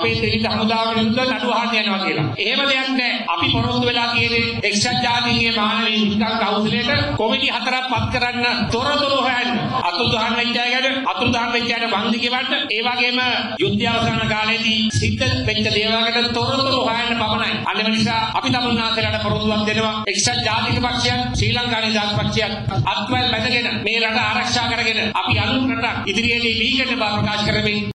අපේ ත්‍රිවිධ හමුදාවට විරුද්ධව නඩු අහන්න යනවා කියලා. එහෙම දෙයක් නැහැ. අපි පොරොන්දු වෙලා තියෙන්නේ එක්සත් ජාතීන්ගේ මානව හිමිකම් කවුන්සිලයට කොමිටි හතරක් පත් කරන්න තොරතුරු හොයන්න. අතුරුදහන් වෙච්ච අය ගැන අතුරුදහන් වෙච්ච අයට වන්දි ගෙවන්න ඒ වගේම යුද්ධ අවසන් කාලේදී සිද්ධ වෙච්ච දේවල් ගැන තොරතුරු හොයන්න පමණයි. අන්න ඒ නිසා අපි තමුන්නාන්සේලාට පොරොන්දුවක් දෙනවා එක්සත් ජාතික පක්ෂයක් ශ්‍රී ලංකා නිදහස් පක්ෂයක් අත්වැල් බැඳගෙන මේ රට ආරක්ෂා කරගෙන අපි අනුන් රටක් ඉදිරියේදී ලීගන්න බව ප්‍රකාශ කරමින්